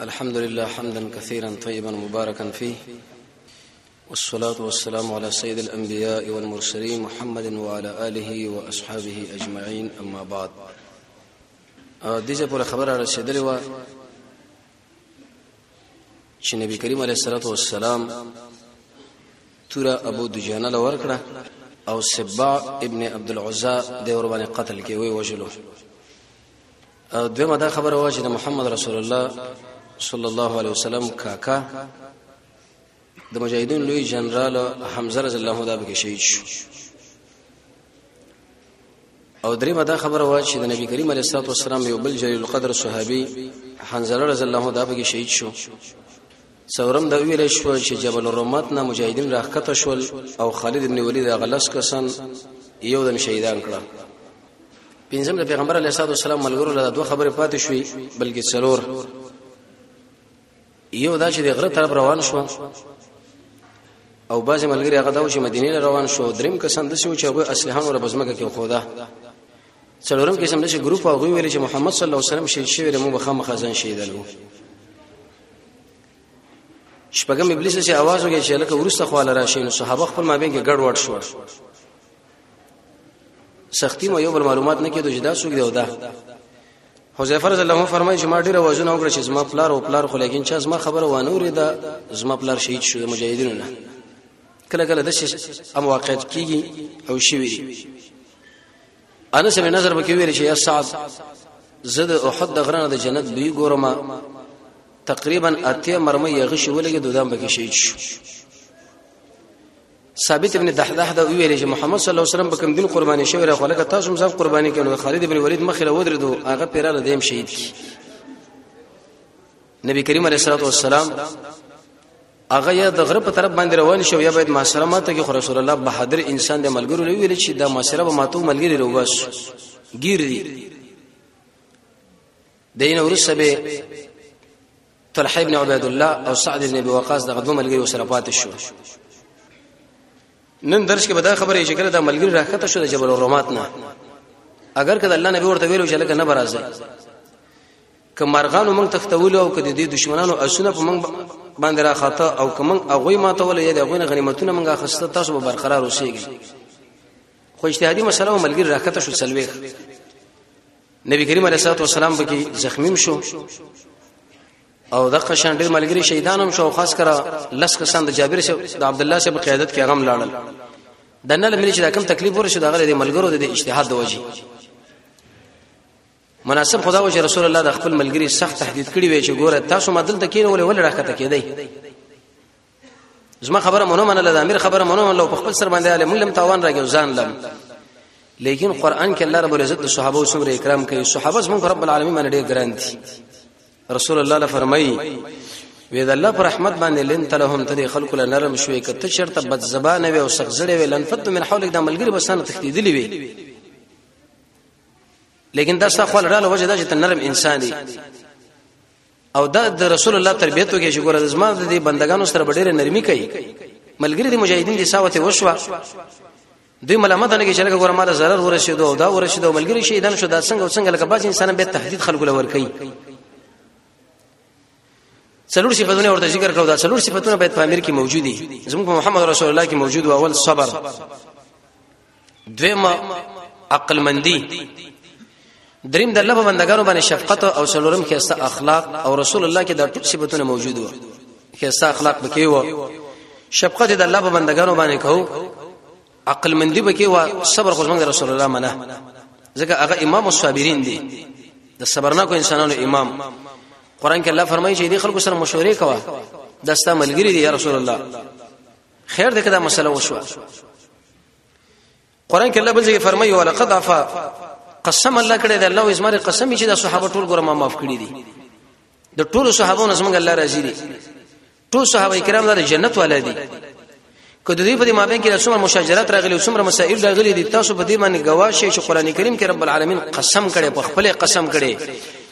الحمد لله حمدا كثيرا طيبا مباركا فيه والصلاة والسلام على سيد الأنبياء والمرسلين محمد وعلى آله وأصحابه أجمعين أما بعد دیجه پر خبره رسیدلې و چې نبی کریم علیه الصلاۃ والسلام تورا ابو دجانه لور کړه او سبع ابن عبد العزى د ور باندې قتل کې وی وجلو دویمه دا خبره وا چې د محمد رسول الله صلی الله علیه وسلم کاکا د مجاهدین لوی جنرال حمزه رضی الله عنه به شهید شو او درې مدا خبره وا چې د نبی کریم علیه الصلاه والسلام یو بل جلیل القدر صحابي حنزله رضی الله عنه به شهید شو څورم دا ویل شو چې جبل الرمات نه مجاهدین راخته شول او خالد ابن ولید غلس کسان یو دم شهیدان کړه پنځم د پیغمبر علیه الصلاه والسلام ملګرو له دوه خبرې پاتې شوې بلکې څلور یو دا چې د غره طرف روان شو او بعضی ملګری هغه دا چې مدینه روان شو دریم کسان د شو چې هغه اصلحان ور بزمکه کې خوده څلورم قسم د شي ګروپ هغه ویل چې محمد صلی الله علیه وسلم شهید شوی د مو بخښه مخزن شهیدلو شپږم ابلیس چې आवाज وکړي چې لکه ورسته خواله راشي نو صحابه خپل مابین کې ګډ وډ شو سختی مو یو بل معلومات نه کېدو چې دا څوک دی او دا حذیفه رضی الله عنه فرمایي چې ما ډیر وازونه وکړ چې زما پلار او پلار خو لیکن چې زما خبره وانه وریده زما پلار شهید شو د مجاهدینو نه کله کله د شي ام واقعیت کیږي او شي وي انس بن نظر بکی ویل شي سعد زد احد د غرانه د جنت بي ګورما تقریبا اته مرمه یغه شو لګي دودان بکی شي شو ثابت ابن دحدح دا ویل چې محمد صلی الله علیه وسلم بکم دین قرباني شوی راخو لکه تاسو هم ځان قرباني کړو خالد ابن ولید مخې له ودرېدو هغه پیراله دیم شهید کی نبی کریم علیه الصلاه والسلام هغه یا د غره په طرف باندې روان شو یا باید معاشره ماته کې رسول الله بهادر انسان د ملګرو لوي ویل چې دا معاشره به ماتو ملګری روباس گیر دی دین ورسه به طلحه ابن عبید الله او سعد ابن ابي وقاص دغه دوه ملګری سره پاتې شو نن درس کې به دا خبره چې کله دا ملګری راکته شو د جبل الرومات نه اگر کله الله نبی ورته ویلو چې لکه نه برازي که مرغانو موږ تختول او که د دې دشمنانو اسونه په موږ باندې را خاطه او که موږ هغه ماتول یا د هغه غنیمتونه موږ اخسته تاسو به برقرار اوسئ خو اجتهادي مسله او ملګری راکته شو سلوي نبی کریم علیه الصلاه والسلام به کې زخمیم شو او د قشان ډیر ملګری شهیدانم شو خاص کرا لس کسان د جابر شه د عبد الله شه په قیادت کې غم لاړل دنه لمن چې دا کم تکلیف ورشه دا غره د ملګرو د اجتهاد د وجه مناسب خدا او رسول الله د خپل ملګری سخت تهدید کړی وی چې ګوره تاسو مدل ته کینول ول راکته کیدای زما خبره مونږ منله د امیر خبره مونږ منله په خپل سر باندې علي مونږ لم تاوان راګو ځان لم لیکن قران کې الله رب العزت د صحابه او سمره اکرام کوي صحابه زموږ رب العالمین باندې ډېر ګران دي رسول الله له فرمایي وې د الله پر رحمت باندې لن تلهم تدې خلق له نرم شوي کته شرط بد زبانه وي او سخزړې وي لن فت من حولک د ملګری بسانه تخدیدلې وي لیکن دا څه خپل ډاله وجه دا چې نرم انسان دی او دا د رسول الله تربیته کې چې ګوره د زما د بندگانو سره ډېره نرمي کوي ملګری د مجاهدین دي ساوت وشوا دوی ملامت نه کې چې لکه ګوره مال zarar ورسېدو او دا ورسېدو ملګری شهیدان شو دا څنګه څنګه لکه باز انسان به تهدید خلکو لور کوي څلور صفاتونه ورته ذکر کړو دا څلور صفاتونه باید په امیر کې موجود دي زموږ محمد رسول الله کې موجود او اول صبر دویمه عقل مندي دریم د الله په بندګانو باندې شفقت او سلورم خسته اخلاق او رسول الله کې دا ټول صفاتونه موجود وو خسته اخلاق بکی وو شفقت د الله په بندګانو باندې کو عقل مندي بکی وو صبر خو څنګه رسول الله منه ځکه هغه امام الصابرین دی د صبرناکو انسانانو امام قران کې الله فرمایي چې دې خلکو سره مشورې کوه دستا ملګری دی یا رسول الله خیر دې کدا مسله وشو قران کې الله بل ځای فرمایي ولقد عفا قسم الله کړی دی الله ازمر قسم چې د صحابه ټول ګره ما معاف کړی دي د ټول صحابه نو څنګه الله راضي دي ټول صحابه کرام د جنت والا دي که د دې په مابین کې څومره مشاجرات راغلي څومره مسائل راغلي دي تاسو په دې باندې گواه شئ چې قران کریم کې رب العالمین قسم کړي په خپل قسم کړي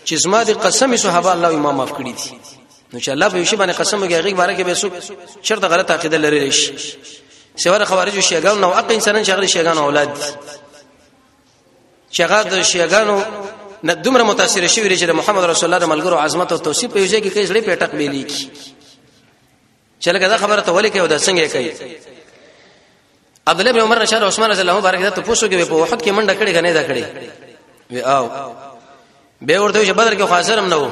چې زما د قسم صحابه الله امام معاف کړی دي نو چې الله په یوشي باندې قسم وکړي هغه باره کې به سو چرته غلط عقیده لري شي سیوره خوارج شیګان نو اق انسانان شغل شیګان اولاد شغاد شیګانو نه دومره متاثر شوی چې محمد رسول الله د ملګرو عظمت او توصیف په یوځای کې کیس لري پټق بیلی کی چې لکه دا خبره ته ولې کوي دا څنګه کوي عبد الله بن عمر رضی الله عثمان رضی الله بارک ته پوښتنه کوي په وحد کې منډه کړې غنې دا کړې وی او به ورته چې بدر کې خاصرم نه وو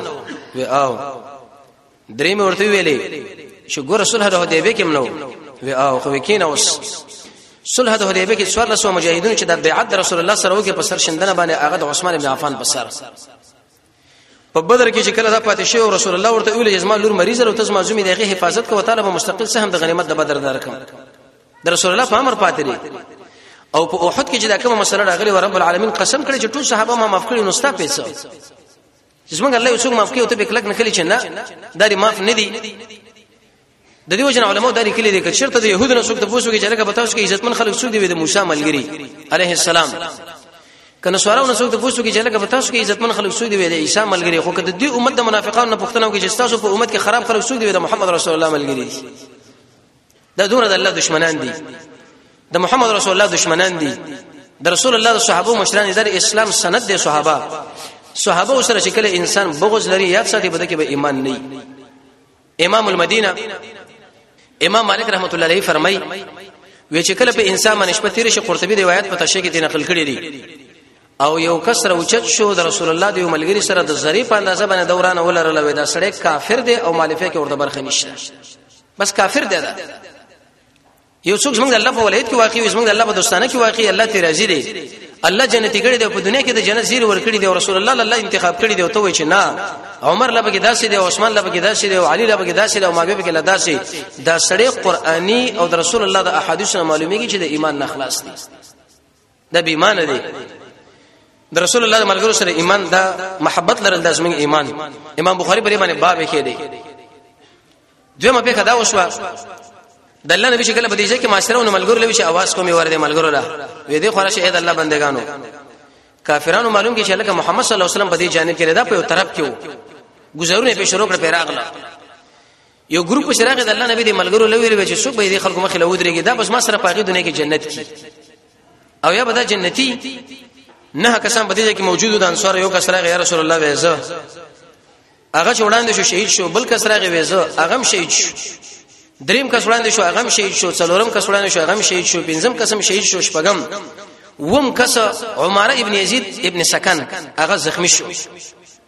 وی او درې مې ورته ویلې چې ګور رسول هدا حدیبه کې منو وی او خو کې نه اوس صلح د حدیبه کې څوار لسو مجاهدونو چې د بیعت رسول الله سره وکي په سر شندنه باندې هغه د عثمان بن عفان په سر په بدر کې چې کله دا پاتې شو رسول الله ورته ویل چې زما لور مریضه او تاسو مازومې دغه حفاظت کوو طالب مستقل سهم د غنیمت د بدر دار کوم د رسول الله په امر پاتې دي او په احد کې چې دا کومه مسله راغلي و رب العالمین قسم کړی چې ټول صحابه ما معاف کړی نو ستا پیسې چې څنګه الله یو څوک معاف کوي او ته به کلک نه کلی چې نه دا دې معاف نه دي د دې وجنه علماء دا لیکلي دي چې چرته د يهودو څخه د پوسو کې چې لکه بتاوس کې عزتمن خلک څوک دي د موسی ملګری عليه السلام کنه سوارو نسو ته پوښتنه کیږي لکه تاسو کې عزتمن خلک سود ویل عیسی ملګری خو کده دی امت د منافقانو نه پوښتنه کوي چې تاسو په امت کې خراب خلک سود ویل محمد رسول الله ملګری دا دونه د الله دشمنان دي د محمد رسول الله دشمنان دي د رسول الله د صحابه مشران د اسلام سند دي صحابه صحابه سره شکل انسان بغض لري یاد ساتي بده کې به ایمان نه امام المدینه امام مالک رحمت الله علیه فرمای وی چې کله په انسان باندې شپه تیر شي قرطبي روایت په تشه کې نقل کړی دی او یو کس راوچت شو د رسول الله دی ملګری سره د زری په اندازه باندې دوران ولرل وې دا سړی کافر دی او مالفه کې ورته برخه نشته بس کافر دی دا یو څوک زمونږ الله په ولایت کې واقع وي زمونږ الله په دوستانه کې واقع الله ته راضي دی الله جنتی کړي دی په دنیا کې د جنت زیر ور کړی دی او رسول الله الله انتخاب کړی دی او ته وای چې نه عمر لبه کې داسې دی عثمان لبه کې داسې دی او علي لبه کې داسې دی او معاویه کې لداسې دا سړی قرآني او د رسول الله د احادیث نه معلومیږي چې د ایمان نه خلاص دی دا به ایمان دی د رسول الله ملګرو سره ایمان دا محبت لرل د زمنګ ایمان امام بخاری بری باندې باب کې دی دویمه په کدا وشو د الله نبی شکل بدیجه کې معاشره او ملګرو لوي شي आवाज کومي ور دي ملګرو لا وې دې خورشه اې د الله بندگانو کافرانو معلوم کې چې لکه محمد صلی الله علیه وسلم په دې جانب کې دا په طرف کې گزارونه په شروع کړ پیراغله یو ګروپ چې راغی د الله نبی دی ملګرو لویل وی چې څوک به دې خلکو مخې له ودرېږي دا بس ما سره پاغي دنیا کې جنت کی او یا به دا جنتی نه کسان به دې کې موجود د انصار یو کس راغی یا رسول الله ویزه هغه چې وړاندې شو شهید شو بل کس راغی ویزه هغه هم شهید شو دریم کس وړاندې شو هغه هم شهید شو څلورم کس وړاندې شو هغه هم شهید شو پنځم کس هم شهید شو شپږم وم کس عمر ابن یزید ابن سکن هغه زخمی شو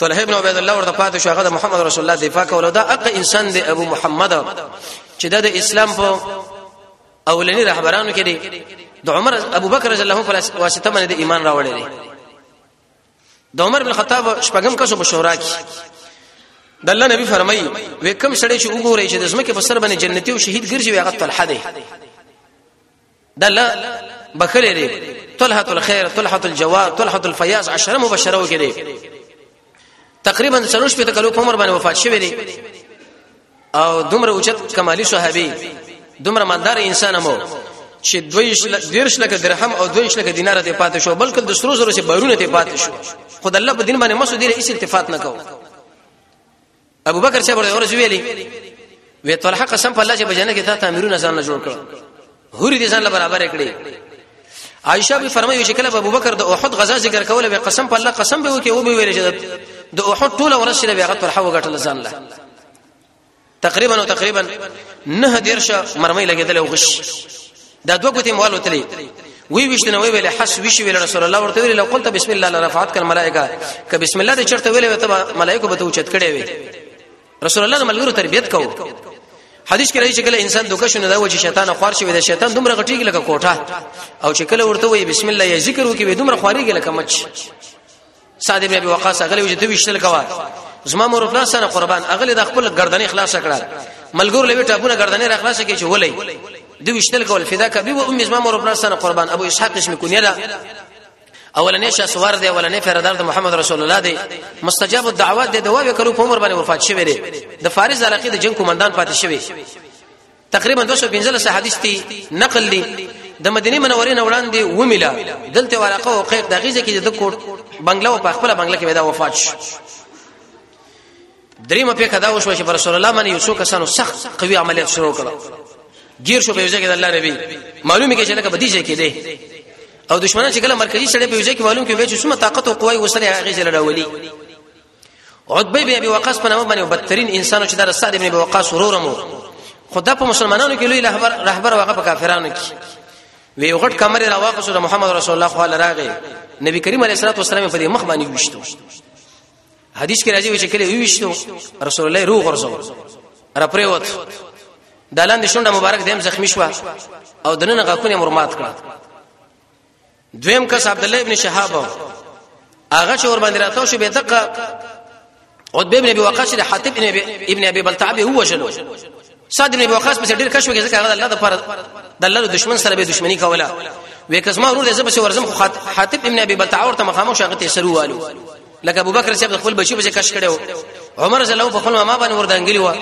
طلحه ابن عبید الله ورته پاتې شو هغه د محمد رسول الله دفاع کوله دا اق انسان دی ابو محمد چې د اسلام په اولنی رهبرانو کې دی د عمر ابو بکر رضی الله عنه په واسطه باندې د ایمان راوړی دی د عمر بن خطاب شپږم کسو په شورا کې د الله نبی فرمایي وې کوم سړی چې وګوري چې د زمکه په سر باندې جنتی او شهید ګرځي هغه طلحه دی دله بخلې دي طلحه الخير طلحه الجواد طلحه الفياض عشره مبشرو کې دي تقریبا سروش په تکلو په عمر باندې وفات شوی دی او دومره اوچت کمالی صحابي دومره مالدار انسان مو چې دویش دیرش لکه درهم او دویش لکه دینار ته پاتې شو بلکې د سرو زرو چې بارونه ته پاتې شو خدای الله په دین باندې مسو دې هیڅ التفات نه کوو ابو بکر صاحب ورته ورځ ویلي وی طلحه قسم په الله چې بجنه کې تا تعمیرونه ځان له جوړ کړ هوري دې ځان له برابر کړې عائشه به فرمایي چې کله ابو بکر د احد غزا ذکر کوله به قسم په الله قسم به وکي او به ویل چې د احد ټول ورسې به هغه طلحه وګټل ځان له تقریبا او تقریبا نه دیرشه مرمۍ لګیدل او غش دا دوه ګوتې موالو تلې وی وشتنه وی ویل حس وی ویل رسول الله ورته ویل لو قلت بسم الله لرفعت کل ملائکه ک بسم الله دې چرته ویل ته ملائکه به ته اوچت کړي وي رسول الله ملګرو تربيت کو حدیث کې راځي چې کله انسان دوکه شونه دا و چې شیطان خوار شي د شیطان دومره غټیږي لکه کوټه او چې کله ورته وي بسم الله یا ذکر وکي دومره خواريږي لکه مچ سعد ابن ابي وقاص هغه وجه ته وشتل کوا زما مور خپل سره قربان هغه د خپل گردنې خلاص کړه ملګر لوي ټاپونه گردنې را خلاص کړي چې ولې د وشتل کول فدا کبي و ام زما مور خپل سره قربان ابو اسحاق اسم کونیه ده اولنې شاه سوار دی اولنې فردار د محمد رسول الله دی مستجاب الدعوات دی د واوی کلو په عمر باندې وفات شوی دی د فارس علاقې د جنگ کومندان پاتې شوی تقریبا 215 حدیث تی نقل دی د مدینه منورې نه وړاندې ومیلا دلته ورقه او قیق د غیزه کې د کوټ بنگلا او په خپل بنگلا کې ودا وفات شو دریم په کدا وشو چې رسول الله باندې یوسو کسانو سخت قوي عملیات شروع کړو گیر شو په ځای کې د الله نبی معلومه کې چې لکه بدی ځای کې دی او دشمنان چې کله مرکزی سره په ځای کې معلوم کې وای چې څومره طاقت او قوي وسره هغه ځای راولي عتبه بن ابي وقاص په نامه باندې بدترین انسان چې د سعد بن ابي وقاص ورورمو خدا په مسلمانانو کې لوی رهبر رهبر واغه په کافرانو کې وی یو غټ کمر را واقصو د محمد رسول الله صلی الله راغی نبی کریم علیه الصلاه والسلام په دې مخ باندې وشتو حدیث کې راځي چې کله وشتو رسول الله روغ ورسو را پریوت دالان د شونډه مبارک دیم زخمی شو او دنه غاکونه مرمات کړه دویم کس عبد الله ابن شهاب هغه چې ور باندې راتاو شو به دقه عتبه ابن ابي وقاص د حاتب ابن ابي ابن ابي بلتعب هو شنو صاد ابن ابي وقاص په ډیر کښ وکړي ځکه هغه الله د پر د الله د دشمن سره به دښمنی کوله وې کسما ورور زب سي ورزم خو حاتب ابن ابي بلتعب ورته مخامخ شغه ته سرو والو لکه ابو بکر صاحب خپل بچي بچي کښ کړو عمر زلو په خپل ما باندې وردانګلی و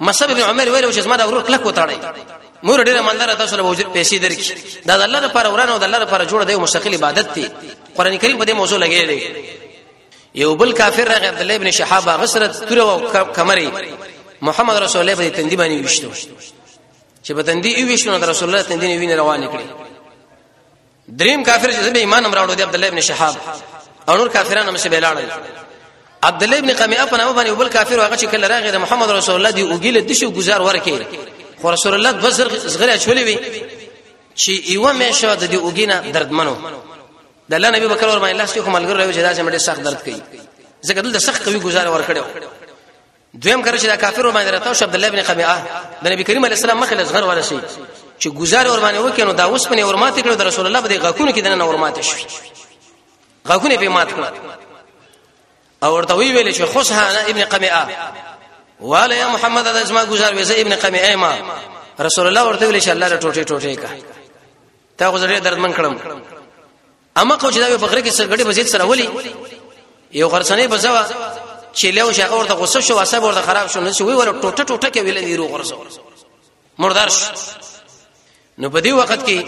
مصعب ابن عمر ویل چې زما د ورور کلک وتاړي مور ډیره مندره تاسو له وجود پیسې درکې دا د الله لپاره ورانه او د الله لپاره جوړ دی مستقل عبادت دی قران کریم په دې موضوع لګی دی یو بل کافر راغی عبد الله ابن شهاب غسر تور او کمرې محمد رسول الله په تندی باندې وشتو چې په تندی یې وشتو نو رسول الله تندی یې ویني روان کړي دریم کافر چې به ایمان امراړو دی عبد الله ابن شهاب او نور کافرانو مشه بلاړل عبد الله ابن قمیه په نامه باندې بل کافر هغه چې کله راغی د محمد رسول الله دی اوګیل د شو گزار ورکې خو رسول الله د وزر زغره چولې وی چې ایو مې شو د دې اوګینه دردمنو د الله نبی بکر ور باندې لاس کې کوملګر راوي چې دا چې مړي سخت درد کوي ځکه دلته سخت قوي گزار ورکړو دویم کړه چې دا کافر باندې راتاو شو عبد الله ابن قمیعه د نبی کریم علیه السلام مخه لزغر ولا شي چې گزار اور باندې وکینو دا اوس په اور ماته کړو د رسول الله په غاکونو کې دنه اور ماته شو غاکونه په مات کړو او ورته وی ویل چې خوشحانه ابن قمیعه والا یا محمد د اسما گزار ویسه ابن قمیعه ما رسول الله ورته ویل چې الله له ټوټه ټوټه کا تا غزرې دردمن کړم اما کو چې دا په غره کې سرګړې بزید سره ولي یو غرسنې بزوا چې له شي اور د غصه شو واسه ور د خراب شو نو چې وی ور ټوټه ټوټه کې ویل دی روغ ورسو مردار شو نو په دې وخت کې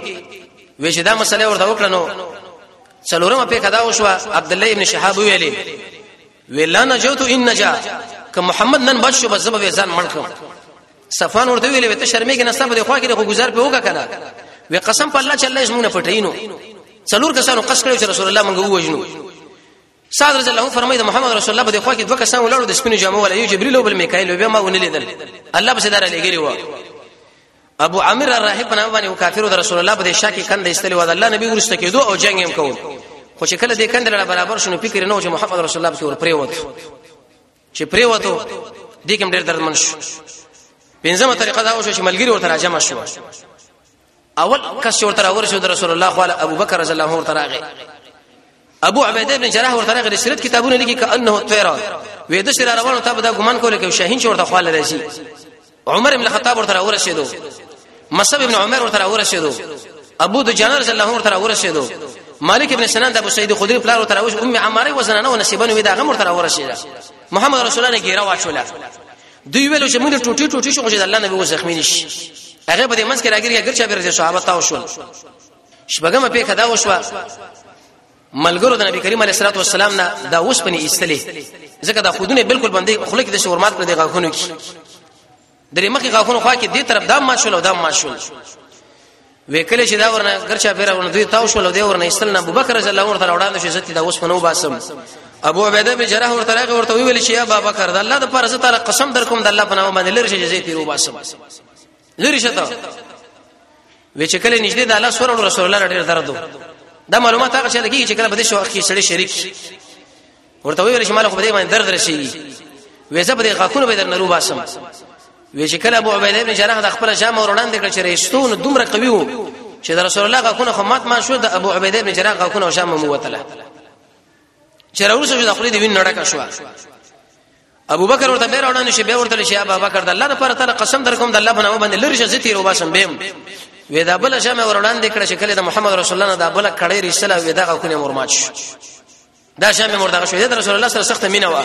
وې چې دا مسله ورته وکړه نو څلورمه په کدا وشو عبد الله ابن شهاب ویلې ویلا نجوت ان نجا ک محمد نن بچو بس زب وزن مړ کړم صفوان ورته ویلې وته شرمېږي نه ستاسو د خوا کې خو گزار په وګه کنه وی قسم په الله چې الله یې موږ نه پټینو څلور کسانو قص کړو چې رسول الله موږ ووجنو سعد رضی الله فرمایي د محمد رسول الله په دخوا کې دوه کسان ولاړو د سپینو جامو ولا یو جبرئیل او بل میکائیل به ما ونه لیدل الله په سدار لګری و ابو عامر الراهب په نامه باندې کافر د رسول الله په شا کې کند استلی و د الله نبی ورسته کېدو او جنگ هم کوو خو چې کله دې کند لړ برابر شونه فکر نه و چې محمد رسول الله په ور پریوت چې پریوتو دې کوم ډېر دردمن شو پنځمه طریقه دا وشو چې ملګری ورته راجمع شو اول کس چې ورته راور شو د رسول الله خو ابو بکر رضی الله عنه ورته راغی ابو عبیده بن جراح ورته راغی سیرت کتابونه لیکي کانه طیر وې د شر روانو ته به دا ګمان کوله کې شاهین چې ورته خو لري عمر ابن الخطاب ورته ورسېدو مصعب ابن عمر ورته ورسېدو ابو دجانه رضی الله عنه ورته ورسېدو مالک ابن سنان د ابو سعید خدری پلار ورته ورسېدو ام عماره وزنانه او نصیبانه وی دا غم ورته ورسېده محمد رسول الله ګیره واچوله دوی ویلو چې موږ ټوټي ټوټي شو چې الله نبی وزخمی نشي هغه په دې منځ کې راګریا ګرچا بیرته صحابه تاو شول شپږم په کدا وشو ملګرو د نبی کریم علیه الصلاه والسلام نه دا اوس پني ایستلې ځکه دا خودونه بالکل باندې خلک د شورمات پر دغه غونو کې درې مخې غاخونو خوا کې دې طرف دام ماشول او دام ماشول وکله چې دا ورنه ګرچا پیر ورنه دوی تاو شول او دې ورنه استل نه ابوبکر رضی الله عنه تر وړاندې شو عزت دا اوس پنو باسم ابو عبیده به جرح ورته راغی ورته ویل چې یا بابا کر د الله د پر عزت قسم در کوم د الله پناه باندې لری شي جزې تیرو باسم لری شته وی چې کله نږدې د الله سره رسول الله ډېر درد دا معلومات هغه شته چې کله بده شو اخی سړي شریک ورته ویل چې مال خو بده باندې درد رشي وې زه بده غاکونه به در نرو باسم وی چې کله ابو عبید ابن جراح د خپل شام اور وړاندې کړ چې رښتونه دومره قوي وو چې د رسول الله غاکونه خو مات ما شو د ابو عبید ابن جراح غاکونه شام مو وتله چې راوسه د خپل دی وین نړه کا شو ابو بکر ورته بیر وړاندې شي بیا ورته شي ابو بکر د الله لپاره تعالی قسم در کوم د الله بنو باندې لری شي تیر وباسم بیم وې دا بل شمه وړاندې کړه چې کله د محمد رسول الله دا بل کړي رساله وې دا کونه مرمات شو دا شمه مرده شو د رسول الله سره سخت مینه و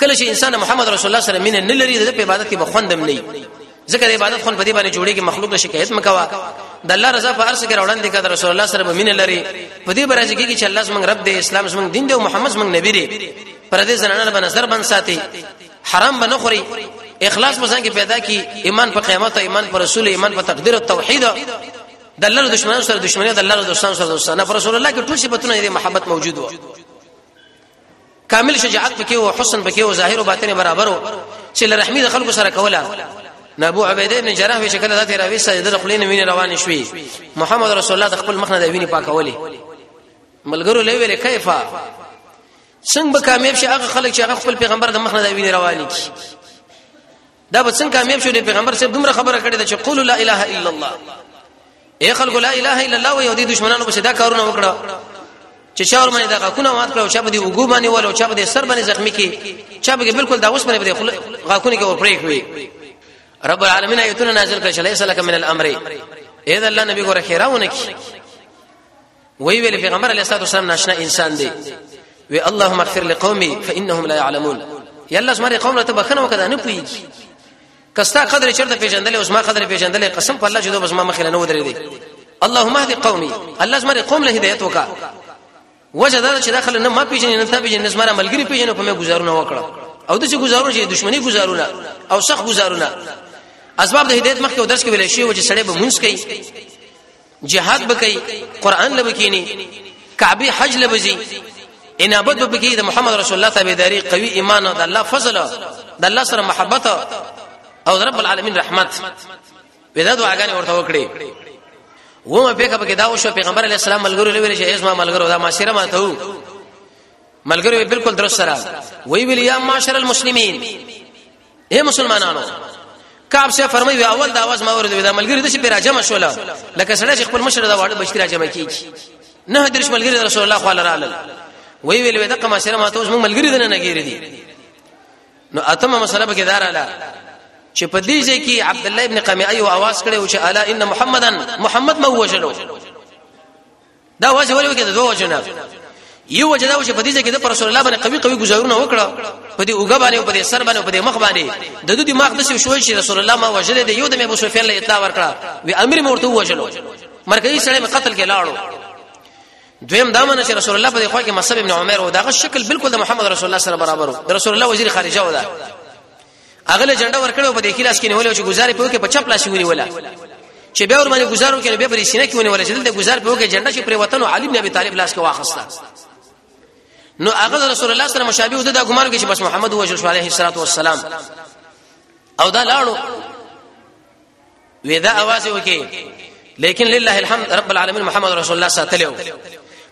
کله چې انسان محمد رسول الله سره مینه نه لري د عبادت کې بخوندم نه ځکه د عبادت خپل بدی باندې جوړیږي مخلوق له شکایت مکوا د الله رضا په ارسه کې راوړاندې کړه رسول الله سره به مين لري په دې برازي کې چې الله زمنګ رب دی اسلام زمنګ دین دی او محمد زمنګ نبی دی پر دې زنانه به نظر بن ساتي حرام به نه خوري اخلاص مزان کې پیدا کی ایمان په قیامت او ایمان پر رسول ایمان په تقدیر او توحید د الله له دشمنانو سره دشمنی د الله له دوستانو سره دوستانه پر رسول الله کې ټول صفاتونه دې محبت موجود و کامل شجاعت پکې او حسن پکې او ظاهر او باطن برابر و چې لرحمی د خلکو سره کوله نو ابو عبیده ابن جراح وی شکل ذات راوي سجده د خلینو ویني روان شوي محمد رسول الله د خپل مخ نه د ویني پاکولې ملګرو لوي ویل کیفا څنګه به کامیاب شي هغه خلک چې هغه خپل پیغمبر د مخ نه د ویني روان کی دا به څنګه کامیاب شو د پیغمبر صاحب دومره خبره کړې ده چې قول لا اله الا الله اے خلق لا اله الا الله یو دي دشمنانو په صدا کارونه وکړه چې شاور باندې دا غاکونه مات کړو چې په دې وګو باندې ولو چې په دې سر باندې زخمی کی چې به بالکل دا اوس باندې غاکونه کې ورپرې کوي رب العالمین ایتونه نازل کړ چې ليس لك من الامر اذا الله نبی ګوره خیراونه کی وی ویل پیغمبر علیه الصلاه والسلام ناشنا انسان دی وی اللهم اغفر لقومي فانهم لا يعلمون یا الله زماره قوم ته بخنه وکړه نه پويږي کستا قدر چرته پیژندلې اوس ما قدر پیژندلې قسم په الله چې دوه بس ما مخې نه ودرې دي اللهم اهد قومي الله زماره قوم له هدایت وکا وجه دا چې داخله نه ما پیژنې نه تا پیژنې زماره ملګری پیژنې په مې گزارونه وکړه او د چې گزارونه چې دښمنی گزارونه او سخت گزارونه اسباب د هدایت مخکې ودرس کې ویل شي و چې سړی به مونږ کوي جهاد بکئی قران لبکینی کعبه حج لبزی انابت به بکې د محمد رسول الله تابعداري قوي ایمان او د الله فضل د الله سره محبت او رب العالمین رحمت ودا دعاګانې ورته وکړي و ما پیکه پکې دا وشو پیغمبر علی السلام ملګرو لوي چې اسما ملګرو دا معاشره ما ته ملګرو بالکل درست سره وی ویل یا معاشر المسلمین اے مسلمانانو کعب شه فرمایي اول دا आवाज ما ورته دا ملګری د شي پر راجم شول لکه سړی چې خپل مشر دا واړه بچی راجم کیږي نه درش ملګری رسول الله صلی الله علیه وسلم وی ویل دغه ما سره ما ته اوس موږ ملګری دنه نه ګیری دي نو اتمه مسله به کدار اله چې په دې ځای کې عبد الله ابن قمیعی او आवाज کړي او چې الا ان محمدن محمد مو وجلو دا وجه ولې وکړه دوه وجه نه یو وجه دا و چې په دې ځای کې د رسول الله باندې قوي قوي گزارونه وکړه په دې اوګه باندې په دې سر باندې په دې مخ باندې د دوی دماغ د څه شوې چې رسول الله ما وجل دی یو د ابو سفیان له اطلاع ورکړه وی امیر مرته وجلو مرکزی سره قتل کې لاړو دویم دا منه چې رسول الله په دې خوا کې مصعب ابن عمر او داغه شکل بالکل د محمد رسول الله سره برابر و رسول الله وزیر خارجه و دا هغه له جنډه ورکړو په دې کې لاس کې نیولې چې گزارې په کې په چپ لاس ونی ولا چې به ور باندې گزارو کې به پرې سینه کې ونی ولا چې د گزار په کې جنډه چې پر وطن او علی بن ابي طالب لاس کې واخسته نو هغه رسول الله سره مشابه ده دا ګمان کې چې بس محمد وجه صلی الله علیه والسلام او دا لاړو ودا اواز وکي لیکن لله الحمد رب العالمین محمد رسول الله ساتلو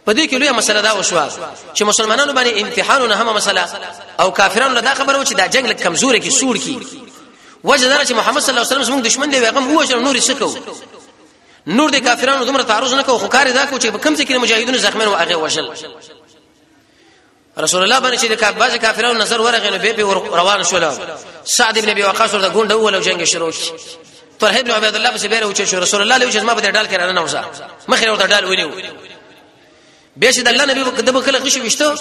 په دې کې لوی مسله دا وشوه چې مسلمانانو باندې امتحانونه هم مسله او کافرانو دا خبره و چې دا جنگ لکه کمزوري کې سور کی وجه دا چې محمد صلی الله علیه وسلم زموږ دشمن دی هغه مو وجه نور څه کو نور د کافرانو دومره تعرض نه کو خو کار دا کو چې په کم ځای کې مجاهدونو زخمن او هغه وشل رسول الله باندې چې د کعبه کافرانو نظر ورغی نو به به روان شول سعد ابن ابي وقاص ورته ګونډه وول او جنگ شروع شي طلحه ابن عبد الله پسې بیره وچ شو رسول الله له چې ما په ډال کې را نه وځه مخې ورته ډال ونیو به چې د الله نبی په دبه کله خوشو وشته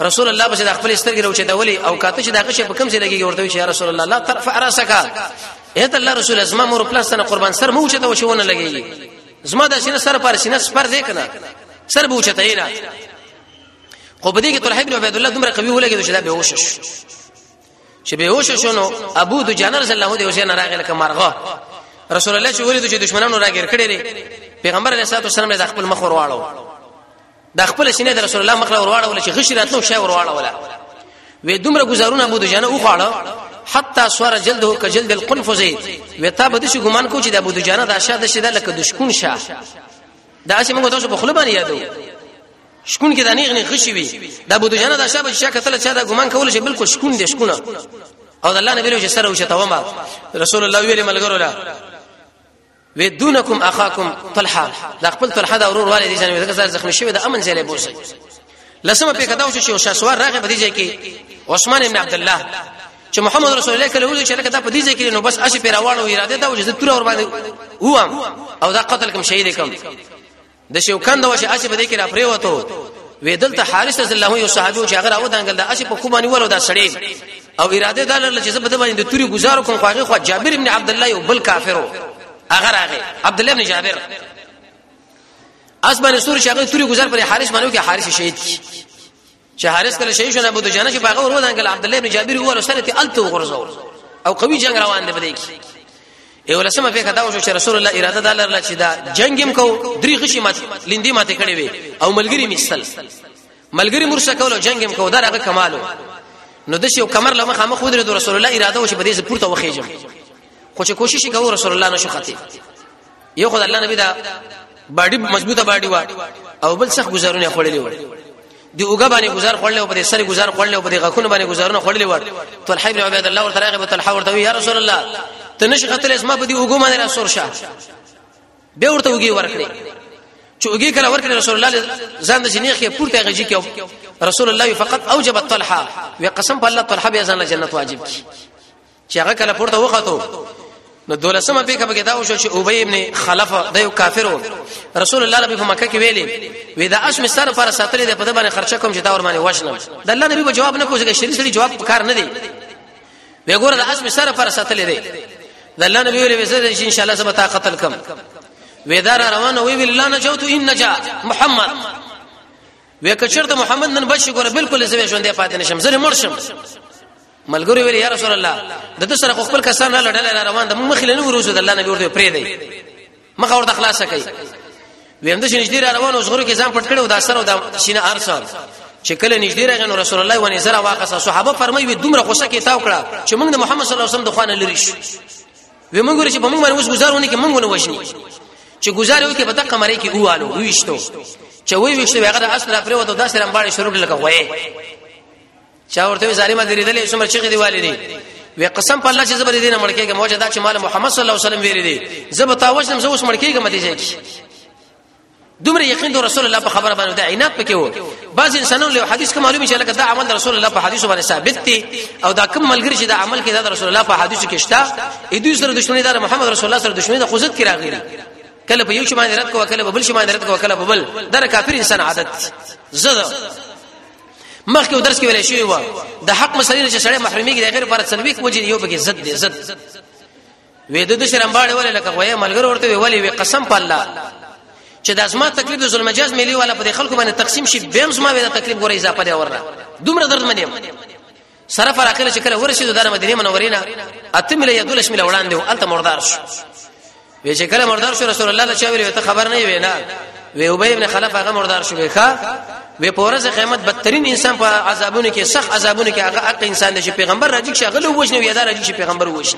رسول الله پسې د خپل سترګې روچې دا ولي او کاته چې دا قشه په کم ځای لګي ورته چې رسول الله لا طرف ارسکا اې ته الله رسول ازما مور پلاس ته قربان سر مو چې دا وشونه لګي زما د سینې سر پر سینې سپر دې کنه سر بوچته نه خو په دې کې طلحه ابن عبید الله دومره قوي ولګید چې دا به وشش چې به وشش شنو ابو د جنر صلی الله علیه وسلم راغله کمرغه رسول الله چې ولید چې دشمنانو راګر کړي لري پیغمبر علیه الصلاه والسلام د خپل مخ ورواړو د خپل سینې د رسول الله مخ ورواړو چې غشی راتلو شی ورواړو ولا وې دومره گزارونه ابو د جنر او خاړه حتا سوار جلده ک جلد القنفذ وې تا به دشي ګمان کو چې د ابو د جنر د اشاده شیدا لکه دشکون شه دا چې موږ تاسو په خلبان یادو شکون کې د نیغ نه خشي وي د ابو دجانه د شابه شیا کتل چې دا ګمان کول شي بالکل شکون دي شکونه او د الله نبی له سره وشته وما رسول الله ویل ملګرو لا ودونکم اخاکم طلحه دا خپل طلحه دا ورور والي دي چې موږ زار زخمی شوی د امن ځای له بوسه لسمه په کداو شو شاه سوار راغی په دې ځای کې عثمان ابن عبد الله چې محمد رسول الله کله ویل چې لکه دا په دې ځای کې نو بس اسی پیراوانو اراده دا چې تور ور باندې هو او دا قتل کوم شهید کوم د شوکند وشه اسی په دې کې را پریوتو وې دلته حارث رضی الله یو صحابي چې هغه راو دنګل د اسی په کومه نیولو دا سړی او اراده دا لرله چې زه بده باندې د توري گزار کوم خو هغه خو جابر ابن عبد الله یو بل کافرو هغه راغی عبد الله ابن جابر اسمن سور شغه توري گزار پر حارث باندې کې حارث شهید کی چې حارث کله شهید شو ابو دجانه چې باغ ورو دان کله عبد الله ابن جابر وره سره ته الته غرزو او قوي جنگ روان دی بده کی یو لسمه په کدا شو چې رسول الله اراده د الله چې دا جنگم کو درې غشي مات لیندې مات کړي وي او ملګری مستل ملګری مرسه کول او جنگم کو دا هغه کمالو نو د شیو کمر لمه خامخ ودره د رسول الله اراده و چې بده زه پورته وخیجم خو چې کوشش کوو رسول الله نشو ختی یو خدای الله نبی دا باډي مضبوطه باډي وا او بل څخه گزارونه خړلې و دی اوګه باندې گزار خړلې او پر سر گزار خړلې او پر غخونه باندې گزارونه خړلې و تو الحبر عبد الله ورته راغی بت الحور ته یا رسول الله ته نش قتل اسما په دی اوګه باندې را سور شه به ورته اوګي ورکړي چې اوګي کله ورکړي رسول الله ځان د جنیخ کې پورته غږی کې رسول الله فقط اوجب الطلحه وقسم بالله طلحه به ځان جنت واجب کی چې هغه کله پورته وختو نو دولسمه پیکه پکې دا وشو چې ابی ابن خلف د یو کافرو رسول الله نبی په مکه کې ویلي وې دا اسم سره پر ساتلې د په دې باندې خرچه کوم چې دا ور باندې وښنم د الله نبی په جواب نه کوځي شری شری جواب کار نه دی وې ګوره د اسم سره پر ساتلې دی د الله نبی ویلي وې چې ان شاء الله سبا تا قتل کم وې دا روانه وی ویل الله نجوت ان نجا محمد وې کچر ته محمد نن بشي ګوره بالکل زوی ژوندې پاتې نشم زه مړ شم ملګری ویل یا رسول الله د دې سره خپل کسان را لړل را روان د مخې نه ورسو د الله نبی ورته پرې دی مخه ورته خلاصه کړي ویم د شنځ ډیر روان اوس غره کې ځان پټ کړو دا سره او دا شینه ارسل چې کله نږدې راغی نو رسول الله ونی زرا واقصه صحابه فرمایي دومره غوسه کې تاو کړه چې موږ د محمد صلی الله علیه وسلم د خوانه لری شو وی مونږ ورشي په مونږ باندې اوس گزار ونی کې مونږ نه وښني چې گزار وکي په دقه مری کې اوالو ویشتو چې وی ویشتو هغه د اصل پر وته داسې لمباړې شروع لکه وای چا ورته ظالمه درېدلې څومره چې دی والي دی وی قسم په الله چې زبر دینه مړ کېږم موجه دا چې مال محمد صلی الله علیه وسلم ویری دی زبر تا وشم زه اوس مړ کېږم دې ځای کې دومره یقین د رسول الله په خبره باندې د عینات پکې وو بعض انسانانو له حدیث کوم معلومه چې لکه دا عمل رسول الله په حدیث باندې ثابت دی او دا کوم ملګری چې دا عمل کې دا رسول الله په حدیث کې شته اې دوی سره دښمنی دار محمد رسول الله سره دښمنی د خوزت کې راغلی کله په یو شی باندې رد کوه کله په بل شی باندې رد کوه کله په بل دا کافر انسان عادت زده مخکې درس کې ویل شوی و د حق مسلې چې سړی محرمي کې د غیر پر سلوي کې وجه یو بګي زد دي زد وې د دې سره باندې ولې لکه وې ملګر ورته ویلې وې قسم په الله چې د ازما تکلیف د ظلم جاز ملي ولا په خلکو باندې تقسیم شي بیم زما وې د تکلیف ګورې اضافه دی ورنه دومره درد منیم سره فرا کله چې کله ورسېدو د مدینه منورې نه اته ملي دولش ملي وړاندې او الته مردار شو وې چې کله مردار شو رسول الله صلی الله علیه وسلم ته خبر نه وینا وی ابی ابن خلف هغه مردار شو ښا وی پورز قیامت بدترین انسان په عذابونو کې سخت عذابونو کې هغه اق انسان دی چې پیغمبر راځي چې هغه لوښ نه وي دا راځي چې پیغمبر وښي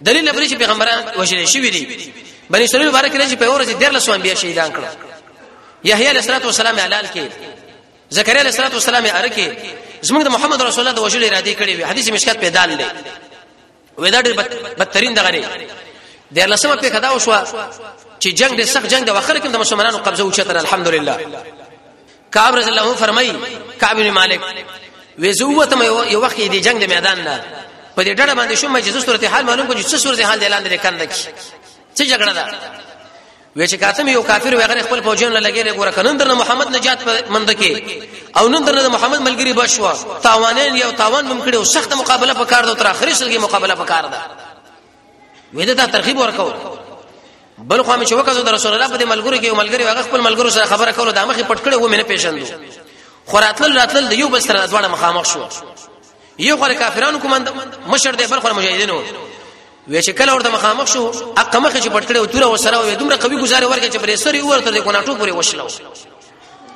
دلیل پرې چې پیغمبران وشل شي وی دي بني اسرائیل مبارک راځي په ورځ ډیر لسو انبیا شهیدان کړو یحیی علیه السلام اعلان کې زکریا علیه السلام ارکه زموږ د محمد رسول الله د وجل اراده کړې وي حدیث مشکات په دال دی وې دا ډېر بدترین دغه دی د لسمه په خدا وشو چې جنگ د سخت جنگ د وخت کې د مسلمانانو قبضه وچته الحمدلله کعب رضی الله فرمای کعب بن مالک وزوته یو وخت دی جنگ د میدان نه په دې ډړه باندې شوم چې صورت حال معلوم کو چې څه صورت حال اعلان درې کاند کی څه جګړه ده وې چې کاتم یو کافر وې غره خپل فوجین له لګې نه ګوره کنن درنه محمد نجات په مند کې او نن درنه محمد ملګری بشوا تاوانین یو تاوان مم کړو سخت مقابله پکار ده تر اخري سره مقابله پکار ده وې دا ترغیب ورکو بل خو مې چې وکړو د رسول الله په دې ملګرو کې یو ملګری هغه خپل ملګرو سره خبره کوله د مخې پټ کړو و مې نه پېژندو خو راتل راتل د یو بل سره دواړه مخامخ شو یو خو کافرانو کومند مشر دی بل خو مجاهدینو وی چې کله ورته مخامخ شو اقا مخ چې پټ کړي او تور وسره وي دومره قوي گزاره ورکړي چې پرې سوري ورته د کوناټو پورې وشلو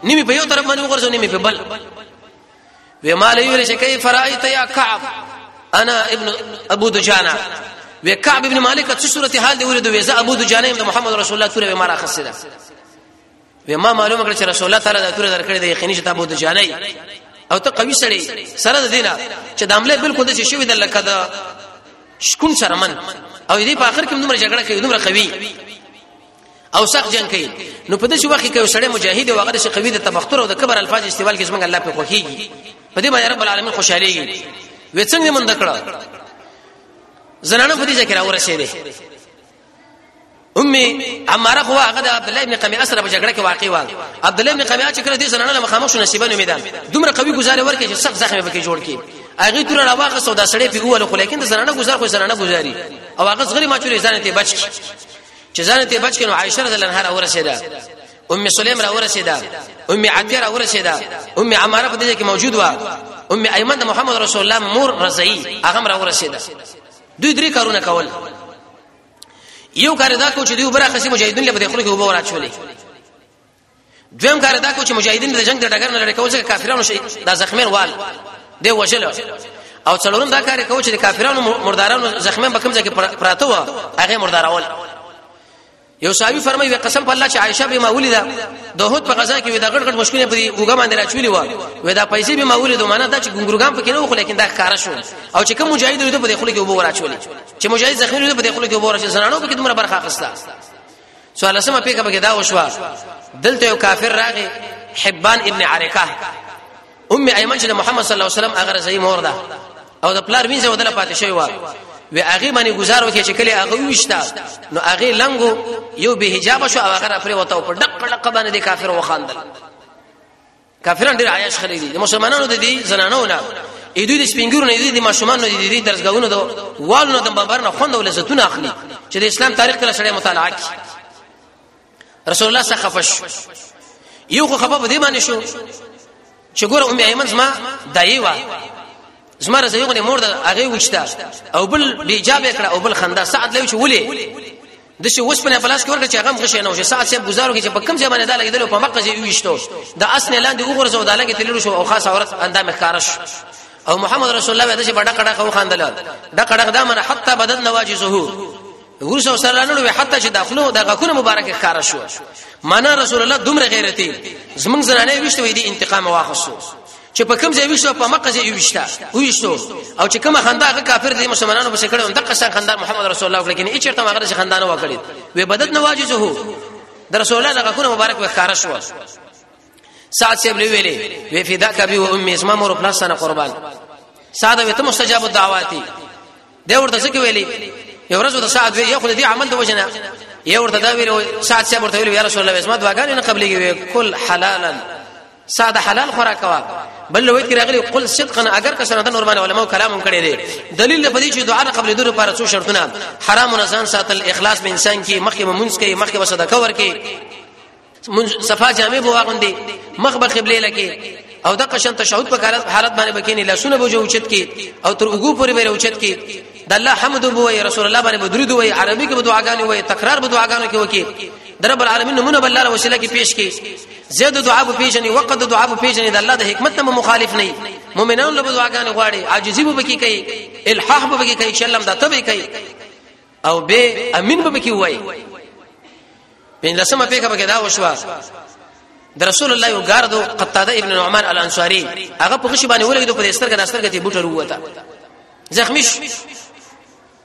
نیمه په یو طرف باندې وګرځو نیمه په بل وی مال یو چې کیف رايت یا کعب انا ابن ابو دجانه وی کعب ابن مالک څه صورت حال دی ورته وی زه ابو دجانه د محمد رسول الله تور وی مارا خسره وی ما معلومه کړ چې رسول الله تعالی دا تور درکړي د یقیني چې تاسو د جانای او ته قوي سړی سره د دینه چې د عمله بالکل د شوی د لکه د شکون سره من او دې په اخر کې دومره جګړه کوي دومره قوي او سخت جنگ کوي نو په دې وخت کې یو سړی مجاهد او هغه چې قوي د تبختر او د کبر الفاظ استعمال کې څنګه الله په خوخيږي په دې باندې رب العالمین خوشاليږي وې څنګه مند کړه زنانه په دې ځای کې راورسېده ام عماره خو هغه د عبد الله ابن قمیعه سره په جګړه کې واقع و عبد الله ابن قمیعه چې کړه دې زنانه مخامخ شو نصیب نه میدان دومره قوي گزارې ورکړي چې سخت زخم پکې جوړ کړي هغه تر راواغه سودا سړې په اوله خو لیکن د زنانه گزار خو زنانه گزاري او هغه صغری ما چورې ځان ته بچ چې ځان ته بچ کینو عائشه رضی الله عنها ورسېده ام سلیم را ورسېده ام عتیه را ورسېده ام عماره په دې کې موجود و ام ایمن د محمد رسول الله مور رضی هغه را ورسېده دوی درې کارونه کول یو کار دا کو چې دوی برا خسي مجاهدین له بده خلک وبو راچولې دویم کار دا کو چې مجاهدین د جنگ د ډګر نه لړ کول چې کافرانو شي دا زخمین وال دی وجل او څلورم دا کار کو چې د کافرانو مردارانو زخمین به کوم ځای کې پراته و هغه مردارول یو صحابي فرمایي د قسم په الله چې عائشه به ماولي دا د هوت په غزا کې وي دا غټ غټ مشکونه په اوګه باندې راچولي و وې دا پیسې به ماولي دوه معنا دا چې ګنګروګان پکې نه وخو لیکن دا ښکارا شو او چې کوم مجاهد دې په خله کې وبو راچولي چې مجاهد زخمی دې په خله کې وبو راچولي زنانو په کې دومره برخه اخسته سوال سم په کې دا وشو دلته یو کافر راغی حبان ابن عرکه ام ایمن چې محمد صلی الله علیه وسلم هغه رضای مور ده او د پلار مینځه ودله پاتې شوی و وی هغه باندې گزار وکړي چې کله هغه وښتا نو هغه لنګو یو به حجاب شو هغه پر وته په ډق په ډق باندې کافر وخاندل کافرانو ډیر عیاش خلک دي مسلمانانو د دې زنانو نه اې دوی د سپینګورو نه دي د ماشومان نه دي د درسګاونو د والو نه د بمبر نه خوند ولزتونه اخلي چې د اسلام تاریخ کله سره مطالعه کوي رسول الله څخه خفش یو خو خبر دې باندې شو چې ګوره ام ایمن زما دایي وا زما رضی غو مور د هغه وچتا او بل دی جاب کړه او بل خندا سعد لوي چې ولې د شي وس په پلاس کې ورکړ چې هغه غشې نه وشه سعد صاحب گزارو کې چې په کم ځای باندې دا لګیدل په مقه ځای ویشتو د اسنه لاندې وګورځو دا لګې تلل شو او خاص عورت اندام ښکارش او محمد رسول الله دغه بڑا کډه خو خاندل دغه کډه دا من حتا بدن نواجزه ورسو سره رانړو حتی چې داخلو د غکونه مبارک ښکارا شو معنا رسول الله دومره غیرتی زمنګ زنانه وشته وې دي انتقام واخصو چې په کوم ځای وشو په مکه ځای وشته وشتو او چې کوم خندا هغه کافر دي مسلمانانو بس کړو دغه شان خندا محمد رسول الله لیکن هیڅ چرته هغه شي خندا نه وکړي وې بدد نواجزه هو د رسول الله دغه کونه مبارک وکړه شو سعد سیب ویلې وې فدا کبي و امي اسما مور پلاسانه قربان ساده وي ته مستجاب الدعواتي دا ورته څه ویلي یو ورځ د سعد یو خو دې عمل د وجنه یو ورته دا ویلو سعد صاحب ورته ویلو یا رسول الله اسما دعاګانې نه قبلېږي کل حلالا ساده حلال خوراک کوا بل وې کې راغلي قل صدقا اگر که سره د نورمال علماء کلام کړي دي دلیل په دې چې دعا قبل دور لپاره څو شرطونه حرام نه ځان ساتل اخلاص به انسان کې مخکې مونږ کې مخکې وسدکه ور کې صفا جامع بو واغوندي مخ به قبله لکه او د قشن تشهود په حالت باندې بکینی لاسونه به جوچت کی او تر وګو پورې به اوچت کی د الله حمد بو وي رسول الله باندې بدرود وي عربي کې به دعاګانې وي تکرار به دعاګانو کې وکي د رب العالمین نمونه بل الله وسیله کې پیش کی زید دعا په پیژنې وقت دعا په پیژنې د الله د حکمت نه مخالف نه مؤمنان له دعاګانې غواړي عاجزي به کې کوي الحاح به کې کوي شلم دا تبه کوي او به امین به کی وای پنځمه پیګه به دا وشوا د رسول الله یو ګاردو قتاده ابن نعمان الانصاری هغه په غشي باندې ولګیدو په سترګه د سترګه ته بوټر ووته زخمی شو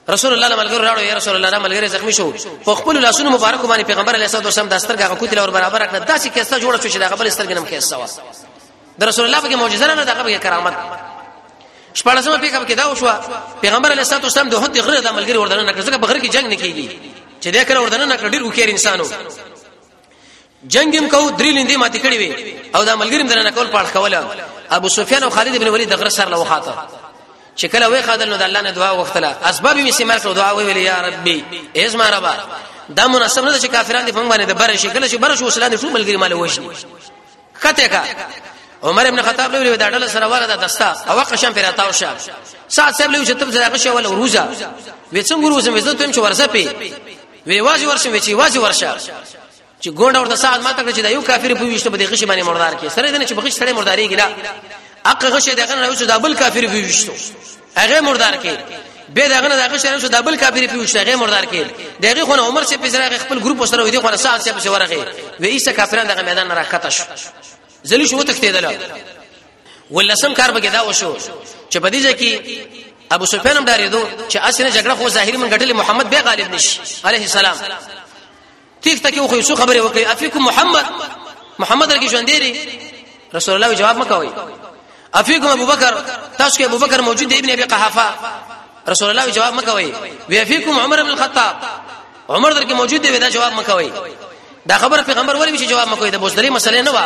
رسول الله ملګری راړو یا رسول الله ملګری زخمی شو په خپل لاسونو مبارک باندې پیغمبر علیه الصلاه والسلام د سترګه هغه کوتل اور برابر کړ داسې کیسه جوړه شو چې دا خپل سترګه نم کیسه وا د رسول الله په معجزه نه دغه به کرامت شپږمه پیغام کې دا وشو پیغمبر علیه الصلاه والسلام د هوت غره د ملګری وردن نه کړ ځکه په غره کې جنگ نه کیږي چې دا کړه وردن نه کړ ډیر وکړ انسانو جنگ هم کو درې لیندې ماتې کړې وي او دا ملګری هم درنه کول پاړ کوله ابو سفیان او خالد ابن ولید د غره سره لوخاته چې کله وې خادل نو د الله نه دعا وغوښتله اسباب یې سیمه کړو دعا ویل یا ربي ایز ما ربا دا مناسب نه چې کافرانو په موږ باندې د بر شي کله چې بر شو اسلام ټول ملګری مال وشي کته کا عمر ابن خطاب له ویل دا ډله سره وره ده دستا او قشم پر اتاو شه سات سب له چې تم سره قشه ولا وروزه وې څنګه وروزه مې زه تم چې ورسه پی وې واځي ورشه وې چې واځي ورشه چې ګوند ورته سات ماته کړ چې دا یو کافر په ویشته په دې قشه باندې مردار کې سره دې چې بغش سره مرداري ګلا اق غشه دغه نه یو چې دا بل کافر په ویشته هغه مردار کړي به داغه نه داغه شرم شو دبل کافر پیوښته هغه مردار کړي دغه خو عمر سي پسره خپل ګروپ سره وې دي خو ساعت سي پسره ورغه وې ایسه کافرانو دغه میدان راکته شو زلی شو تختیدل ولسم کار بګی دا وشو چې په دې ځکه کې ابو سفیان هم ډاریدو چې اسنه جګړه خو ظاهری من غټل محمد به غالب نشي عليه السلام تیک تک یو خو خبره وکړي افیکم محمد محمد رکی ژوند دی رسول الله جواب مکوي افیکم ابوبکر تاسو کې ابوبکر موجود دی ابن ابي قحافه رسول الله جواب مکوي وی افیکم عمر بن الخطاب عمر درکې موجود دی دا جواب مکوي دا خبر پیغمبر ولې چې جواب مکوي دا بوزدلې مسلې نه و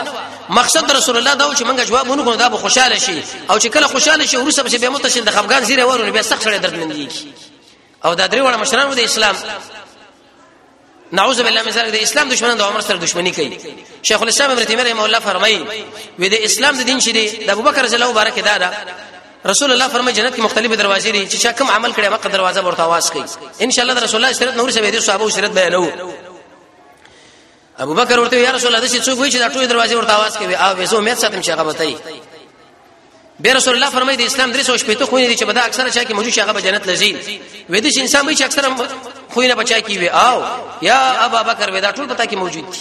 مقصد رسول الله دا چې موږ جواب ونکړو دا به خوشاله شي او چې کله خوشاله شي ورسره به متشن د خفقان زیره ورونه به سخت سره درد مندي او دا درې وړه مشرانو د اسلام نعوذ بالله من ذلک د اسلام دشمنان د عمر سره دښمنی کوي شیخ الاسلام ابن تیمیه رحمه الله فرمایي وې د اسلام د دین شې د ابوبکر رضی الله مبارک دا ده رسول الله فرمایي جنت کې مختلفه دروازې دي چې چا کوم عمل کړي هغه دروازه ورته واس کوي ان شاء الله رسول الله سره نور سره د صحابه سره بیانو ابوبکر ورته یا رسول الله د شي څوک وی چې دا ټول دروازې ورته आवाज کوي او وېزو مې ساتم چې هغه بتای به رسول الله فرمایي د اسلام درې سو شپېته خو نه دي چې بدا اکثره چا کې موجود شي هغه به جنت لذي وې د انسان به چې اکثره خو نه بچا کی وي او یا ابا بکر ودا ټول پتا کې موجود دي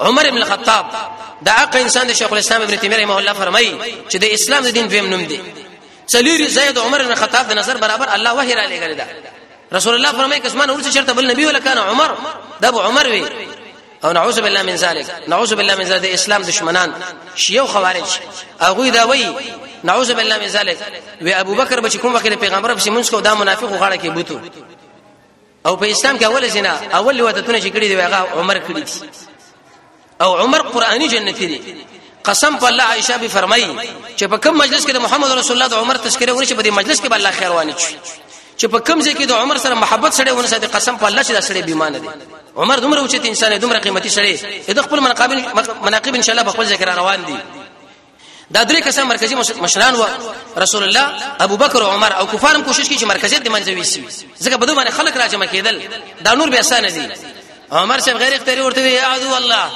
عمر ابن الخطاب دا حق انسان د شیخ الاسلام ابن تیمیه رحمه الله فرمایي چې د اسلام د دین دویم نوم دی څلوري زید عمر ابن الخطاب د نظر برابر الله وحی را لګل دا رسول الله فرمایي کسمان ورته چرته بل نبی ولا کان عمر د ابو عمر وی او نعوذ بالله من ذلک نعوذ بالله من ذلک اسلام دشمنان شیعه خوارج هغه دا وی نعوذ بالله من ذلک و ابو بکر بچ کوم وخت پیغمبر په منځ کو دا منافق غاړه کې بوتو او په اسلام کې اول زنا اول وتهونه چې کړی دی هغه عمر کړی او عمر قرآني جنتی دی قسم په الله عائشه به فرمایي چې په کوم مجلس کې د محمد رسول الله د عمر تذکره ورشي په دې مجلس کې به الله خیر وانه چي چې په کوم ځای کې د عمر سره محبت سره ونه ساتي قسم په الله چې دا سره بیمانه دي عمر دومره اوچت انسان دومره قیمتي سره د خپل منقابل مناقب ان شاء الله په خپل ذکر روان دي دا درې کسان مرکزی مشران و رسول الله ابو بکر او عمر او کفارم کوشش کوي چې مرکزیت د منځوي شي ځکه په دوه باندې خلک راجمه کېدل دا نور به اسانه دي عمر صاحب غیر اختیاري ورته وی اعوذ الله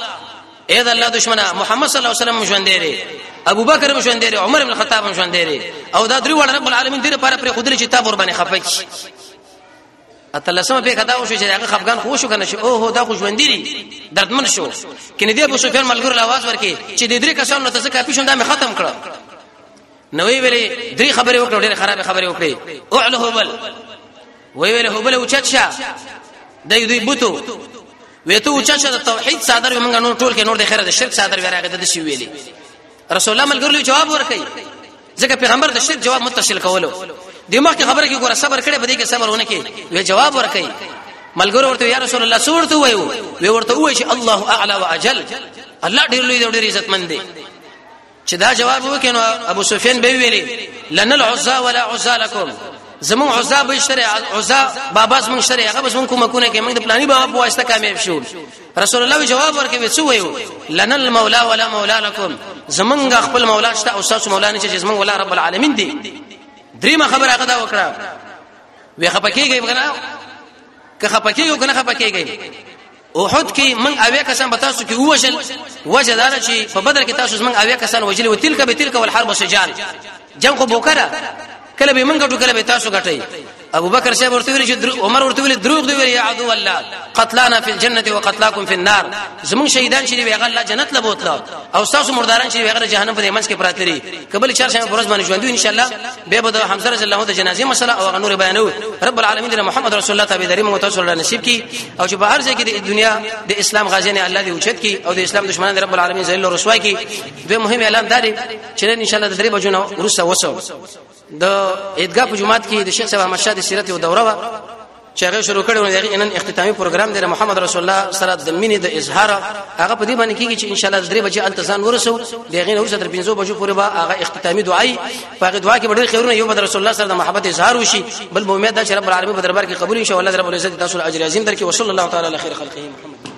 اے د الله دشمنه محمد صلی الله علیه وسلم ژوند دی ابو بکر هم ژوند دی عمر بن الخطاب هم ژوند دی او دا درې وړ رب العالمین دې لپاره پر خودل چې تاب ور باندې خپک اتلسمه پیښه دا وشو چې هغه خفغان خو شو کنه چې او هو دا خو ژوند دي دردمن شو کنه دی ابو سفیان ملګر له आवाज ورکې چې د درې کسانو نه څه کاپی شوم دا مې ختم کړ نوې ویلې درې خبرې وکړې ډېر خراب خبرې وکړې اعله هبل وی ویلې هبل او چچا د دوی بوتو وته او چچا د توحید صادر موږ نور ټول کې نور د خیره د شرک صادر ورغه د شی ویلې رسول الله ملګر له جواب ورکې ځکه پیغمبر د شرک جواب متصل کولو د مخکې خبره کې ګوره صبر کړي بده کې صبر ونه کې وی جواب ورکړي ملګرو ورته یا رسول الله سو ورته وایو وی ورته وایي چې الله اعلی واجل الله ډیر لوی دی ډیر عزت مند دی چې دا جواب وکینو ابو سفیان به ویلي لن العزا ولا عزا لكم زمون عزا به شرع عزا بابا زمون شرع هغه زمون کومه کونه کې موږ د پلاني بابا په واسطه کامیاب شو رسول الله جواب ورکوي څه وایو لنا المولى ولا مولى لكم زمونږ خپل مولا شته او تاسو مولا نه چې زمونږ ولا رب العالمین دی دریمه خبره هغه دا وکړه وی خپکیږي کنه که خپکیږي کنه خپکیږي احد کې من اویا کسان به تاسو کې ووشل وجه دا چې په بدر کې تاسو من اویا کسان وجل وتلک به تلک والحرب سجال جنگ خو بوکره کله به مونږ ګټو کله به تاسو ګټئ ابو بکر صاحب ورته ویل چې عمر ورته ویل دروغ دی ویل یا عدو الله قتلانا فی الجنه وقتلاکم فی النار زمون شهیدان چې ویغه الله جنت له بوتله او تاسو مرداران چې ویغه جهنم په منځ کې پراته دي قبل چار شنبه ورځ باندې ژوند ان شاء الله به به حمزه رضی الله د جنازې مسله او غنور بیانو رب العالمین د محمد رسول الله تعالی دریم متوسل الله نصیب کی او چې بهر ځای کې د دنیا د اسلام غازیان الله دې اوچت کی او د اسلام دشمنان رب العالمین ذلیل او رسوا کی دوی مهم اعلان داري چې نن ان شاء الله د درې بجو نه ورسره وسو د عیدګاه په جمعات کې د شیخ صاحب احمد شاه د سیرت او دوره وا چې هغه شروع کړو نن اختتامي پروګرام دی محمد رسول الله سره د مینې د اظهار هغه په دې باندې کیږي چې ان شاء الله درې بجې التزام ورسو د غین ورسره تر 15 بجو پورې به هغه اختتامي دعای په هغه دعا کې به ډېر خیرونه یو بد رسول الله سره د محبت اظهار وشي بل به امید ده چې رب العالمین په دربار کې قبول ان شاء الله رب العزت تاسو اجر عظیم درکې وصلی الله تعالی علی خیر خلقه محمد